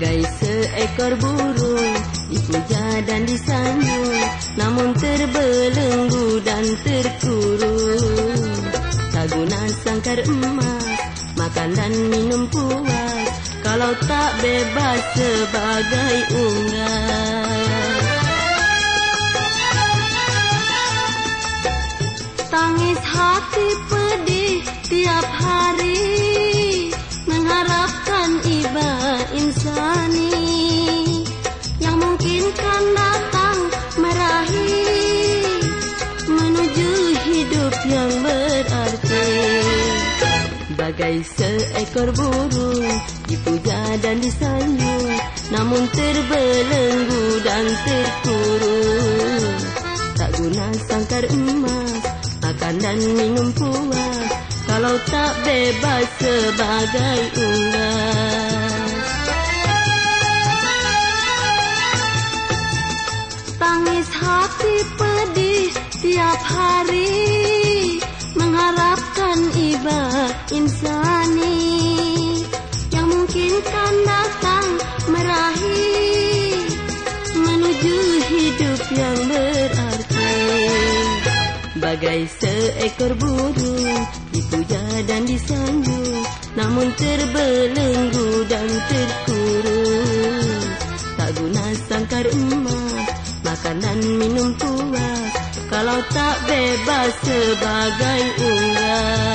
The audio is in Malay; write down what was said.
seekor burung. Dipuja dan disanjung Namun terbelenggu dan terkurung. Tak guna sangkar emas Makan dan minum puas. Kalau tak bebas sebagai unggas Tangis hati pedih tiap hari Bagai seekor burung. Dipuja dan disanjung Namun terbelenggu dan terkurung. Tak guna sangkar emas Makan dan minum puas. Kalau tak bebas sebagai unggas. Tangis hati pedih tiap hari insani Yang mungkin kan datang meraih Menuju hidup yang berarti. Bagai seekor burung Dipuja dan disanjung Namun terbelenggu dan terkurung. Tak guna sangkar emas Makan dan minum puas Kalau tak bebas sebagai unggas